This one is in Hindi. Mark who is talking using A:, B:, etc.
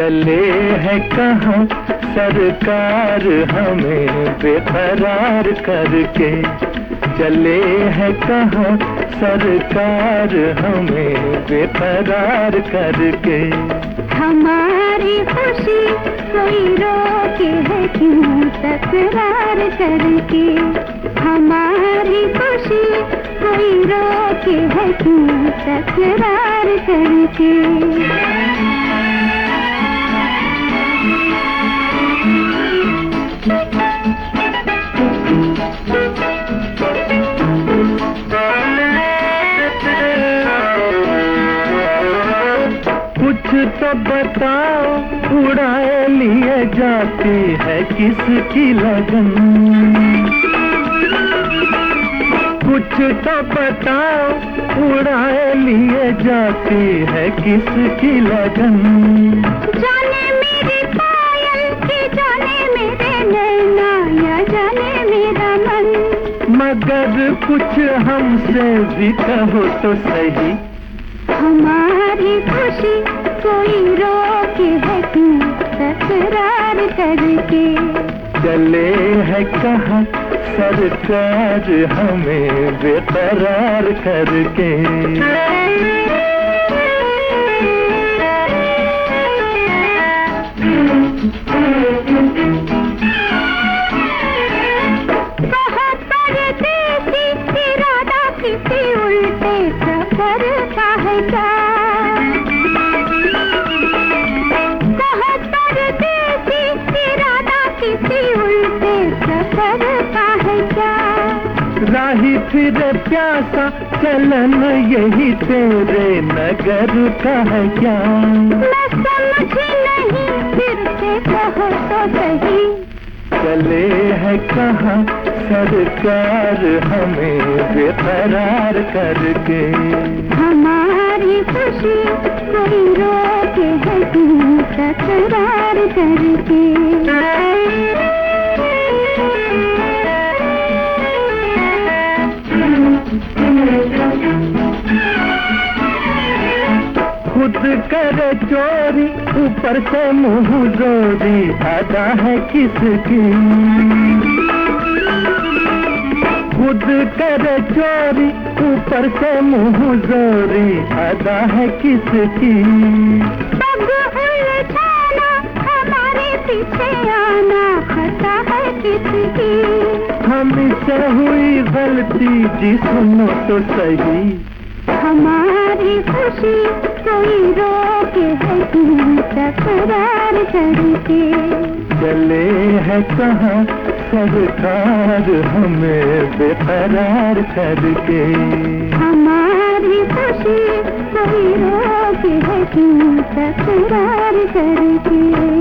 A: चले है कहाँ? सरकार हमें बेकरार करके। चले है कहाँ? सरकार हमें बेकरार करके।
B: हमारी खुशी कोई रोके है क्यों? तकरार करके। हमारी खुशी कोई रोके है क्यों? तकरार करके।
A: कुछ तो बताओ उड़ाए लिए जाती है किसकी लगन? कुछ तो बताओ उड़ाए लिए जाती है किसकी लगन?
B: जाने मेरी पायल की जाने मेरे नैना या जाने मेरा मन।
A: मगर कुछ हमसे भी कहो तो सही।
B: हमारी खुशी कोई रोके है क्यों तकरार करके?
A: चले है कहाँ सरकार हमें बेकरार करके?
B: सफ़र का है क्या?
A: राही फिर प्यासा चलन यही तेरे नगर का है क्या?
B: मैं समझी नहीं फिर से कहो तो सही।
A: चले है कहाँ सरकार हमें बेकरार करके?
B: हमारी खुशी कोई रोके है क्यों तकरार करके।
A: खुद करे चोरी ऊपर से मुँह जोरी आदा है किसकी? खुद करे चोरी ऊपर से मुँह जोरी आदा है किसकी?
B: पग उलझाना हमारे पीछे आना खता है किसकी?
A: हमसे हुई गलती जी सुनो तो सही।
B: हमारी खुशी कोई रोके है तकरार करके।
A: चले है कहाँ सरकार हमें बेकरार करके।
B: हमारी खुशी कोई रोके है तकरार करके।